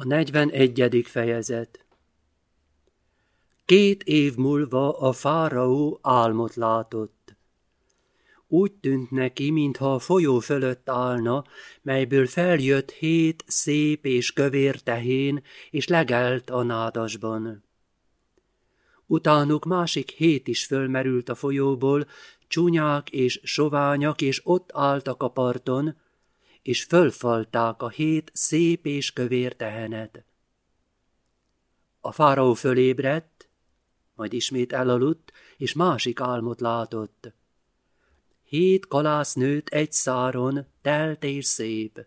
A 41. fejezet Két év múlva a fáraó álmot látott. Úgy tűnt neki, mintha a folyó fölött állna, melyből feljött hét szép és kövér tehén, és legelt a nádasban. Utánuk másik hét is fölmerült a folyóból, csúnyák és soványak, és ott álltak a parton, és fölfalták a hét szép és kövér tehenet. A fáraó fölébredt, majd ismét elaludt, és másik álmot látott. Hét kalásznőt egy száron, telt és szép.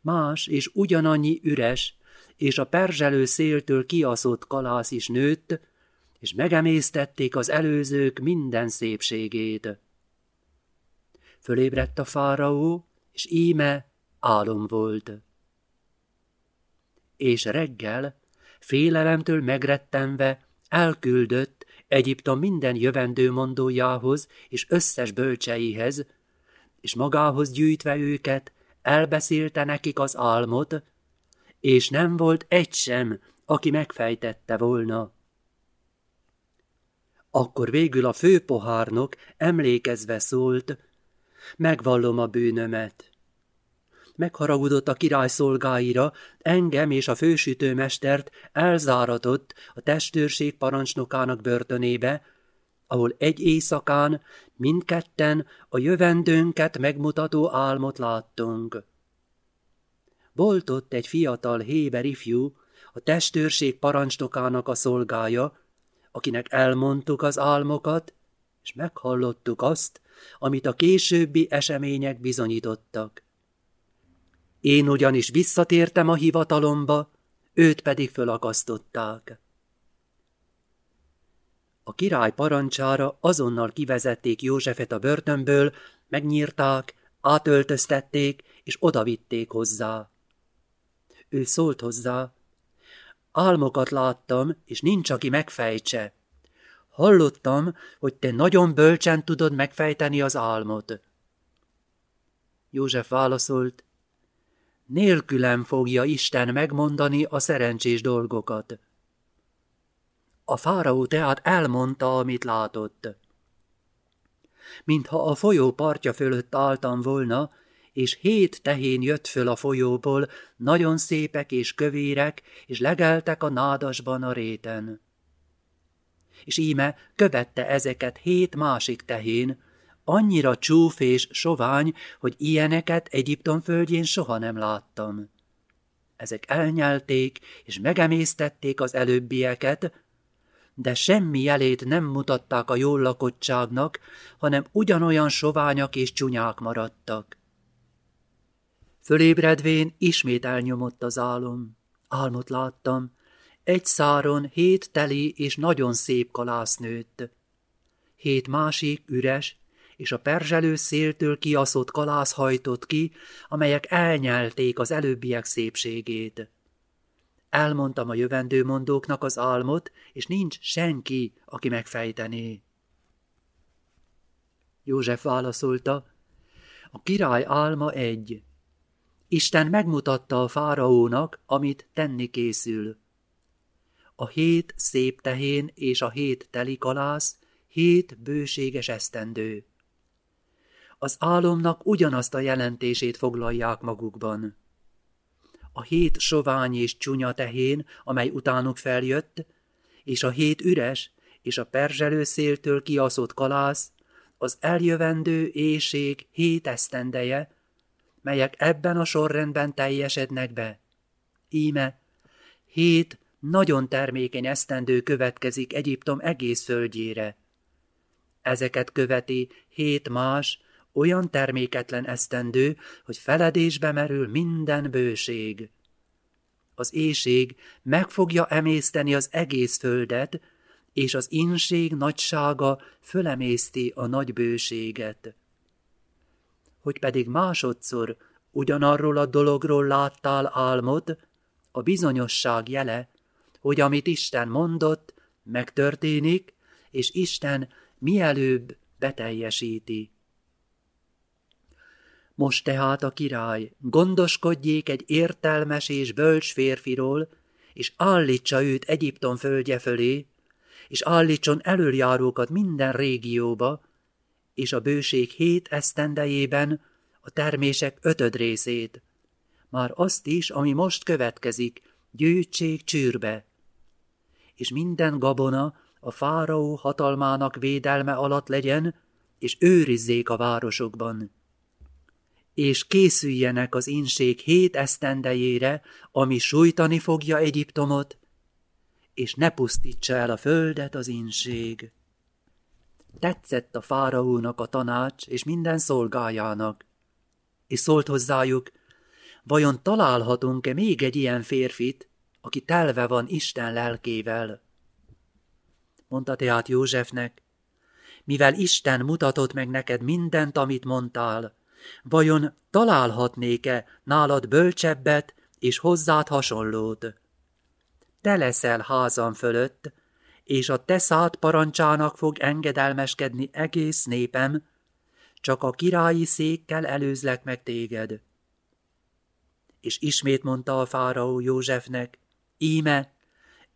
Más és ugyanannyi üres, és a perzselő széltől kiaszott kalász is nőtt, és megemésztették az előzők minden szépségét. Fölébredt a fáraó, és íme álom volt. És reggel, félelemtől megrettenve, elküldött Egyiptom minden jövendő mondójához és összes bölcseihez, és magához gyűjtve őket, elbeszélte nekik az álmot, és nem volt egy sem, aki megfejtette volna. Akkor végül a főpohárnok emlékezve szólt, megvallom a bűnömet. Megharagudott a király szolgáira, engem és a fősütőmestert elzáratott a testőrség parancsnokának börtönébe, ahol egy éjszakán mindketten a jövendőnket megmutató álmot láttunk. Volt ott egy fiatal héber ifjú, a testőrség parancsnokának a szolgája, akinek elmondtuk az álmokat, és meghallottuk azt, amit a későbbi események bizonyítottak. Én ugyanis visszatértem a hivatalomba, őt pedig fölakasztották. A király parancsára azonnal kivezették Józsefet a börtönből, megnyírták, átöltöztették, és odavitték hozzá. Ő szólt hozzá, álmokat láttam, és nincs, aki megfejtse. Hallottam, hogy te nagyon bölcsen tudod megfejteni az álmot. József válaszolt, nélkülem fogja Isten megmondani a szerencsés dolgokat. A fáraó tehát elmondta, amit látott. Mintha a folyó partja fölött álltam volna, és hét tehén jött föl a folyóból, nagyon szépek és kövérek, és legeltek a nádasban a réten és íme követte ezeket hét másik tehén, annyira csúf és sovány, hogy ilyeneket Egyiptom földjén soha nem láttam. Ezek elnyelték és megemésztették az előbbieket, de semmi jelét nem mutatták a jól lakottságnak, hanem ugyanolyan soványak és csúnyák maradtak. Fölébredvén ismét elnyomott az álom. Álmot láttam, egy száron hét teli és nagyon szép kalász nőtt. Hét másik üres, és a perzselő széltől kiaszott kalász hajtott ki, amelyek elnyelték az előbbiek szépségét. Elmondtam a jövendőmondóknak az álmot, és nincs senki, aki megfejtené. József válaszolta, a király álma egy. Isten megmutatta a fáraónak, amit tenni készül a hét szép tehén és a hét telikalász, hét bőséges esztendő. Az álomnak ugyanazt a jelentését foglalják magukban. A hét sovány és csúnya tehén, amely utánuk feljött, és a hét üres és a perzselő széltől kiaszott kalász, az eljövendő éjség hét esztendeje, melyek ebben a sorrendben teljesednek be. Íme, hét nagyon termékeny esztendő következik Egyiptom egész földjére. Ezeket követi hét más, olyan terméketlen esztendő, hogy feledésbe merül minden bőség. Az éjség meg fogja emészteni az egész földet, és az inség nagysága fölemészti a nagy bőséget. Hogy pedig másodszor ugyanarról a dologról láttál álmod, a bizonyosság jele, hogy amit Isten mondott, megtörténik, és Isten mielőbb beteljesíti. Most tehát a király gondoskodjék egy értelmes és bölcs férfiról, és állítsa őt Egyiptom földje fölé, és állítson elöljárókat minden régióba, és a bőség hét esztendejében a termések ötöd részét, már azt is, ami most következik, gyűjtsék csűrbe. És minden gabona a fáraó hatalmának védelme alatt legyen, és őrizzék a városokban. És készüljenek az inség hét esztendejére, ami sújtani fogja Egyiptomot, és ne pusztítsa el a földet az inség. Tetszett a fáraónak a tanács, és minden szolgájának. És szólt hozzájuk, vajon találhatunk-e még egy ilyen férfit, aki telve van Isten lelkével? Mondta tehát Józsefnek, mivel Isten mutatott meg neked mindent, amit mondtál, vajon találhatnék-e nálad bölcsebbet és hozzád hasonlót? Te leszel házam fölött, és a te szád parancsának fog engedelmeskedni egész népem, csak a királyi székkel előzlek meg téged. És ismét mondta a fáraó Józsefnek, íme,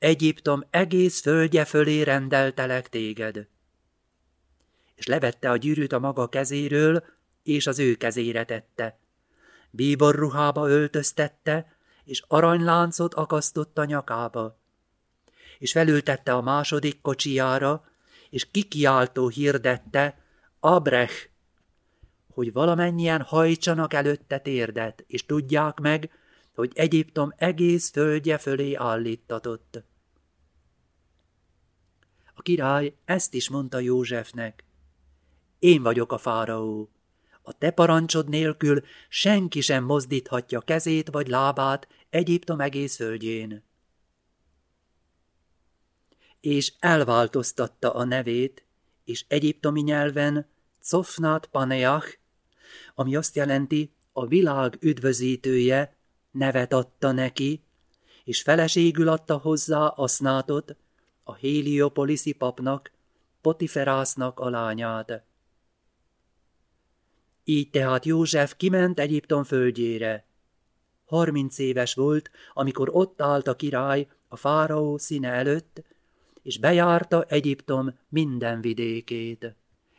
Egyiptom egész földje fölé rendeltelek téged. És levette a gyűrűt a maga kezéről, és az ő kezére tette. Bíbor ruhába öltöztette, és aranyláncot akasztott a nyakába. És felültette a második kocsijára, és kikiáltó hirdette, Abrech, hogy valamennyien hajtsanak előtte térdet, és tudják meg, hogy Egyiptom egész földje fölé állítatott. A király ezt is mondta Józsefnek. Én vagyok a fáraó. A te parancsod nélkül senki sem mozdíthatja kezét vagy lábát Egyiptom egész földjén. És elváltoztatta a nevét, és egyiptomi nyelven Cofnát Paneach, ami azt jelenti, a világ üdvözítője, nevet adta neki, és feleségül adta hozzá Asznátot, a Héliopoliszi papnak, Potiferásznak a lányát. Így tehát József kiment Egyiptom földjére. Harminc éves volt, amikor ott állt a király a fáraó színe előtt, és bejárta Egyiptom minden vidékét.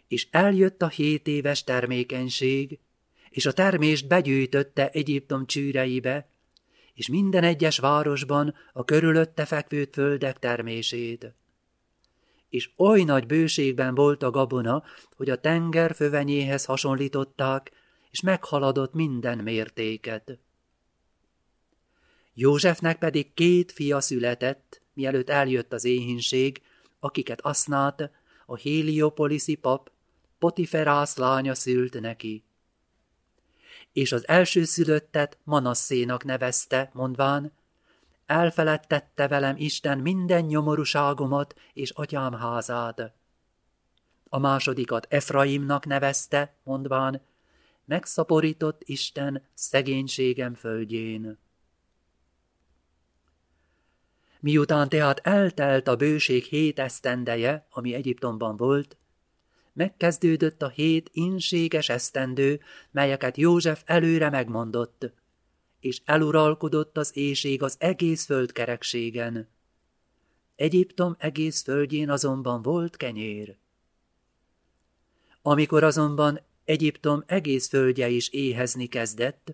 És eljött a hét éves termékenység, és a termést begyűjtötte Egyiptom csűreibe, és minden egyes városban a körülötte fekvő földek termését. És oly nagy bőségben volt a gabona, hogy a tenger fövenyéhez hasonlították, és meghaladott minden mértéket. Józsefnek pedig két fia született, mielőtt eljött az éhínség, akiket Asznát, a Héliopoliszi pap, Potiferász lánya szült neki és az elsőszülöttet Manasszénak nevezte, mondván, elfeledtette velem Isten minden nyomorúságomat és atyám házát. A másodikat Efraimnak nevezte, mondván, megszaporított Isten szegénységem földjén. Miután tehát eltelt a bőség hét esztendeje, ami Egyiptomban volt, megkezdődött a hét inséges esztendő, melyeket József előre megmondott, és eluralkodott az éjség az egész földkerekségen. Egyiptom egész földjén azonban volt kenyér. Amikor azonban Egyiptom egész földje is éhezni kezdett,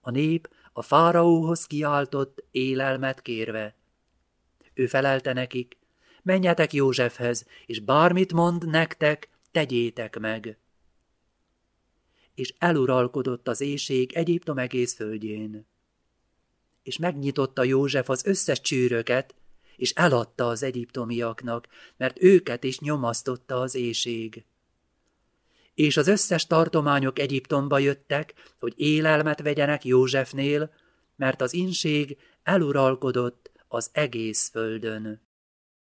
a nép a fáraóhoz kiáltott élelmet kérve. Ő felelte nekik, menjetek Józsefhez, és bármit mond nektek, tegyétek meg! És eluralkodott az éjség Egyiptom egész földjén. És megnyitotta József az összes csűröket, és eladta az egyiptomiaknak, mert őket is nyomasztotta az éjség. És az összes tartományok Egyiptomba jöttek, hogy élelmet vegyenek Józsefnél, mert az inség eluralkodott az egész földön.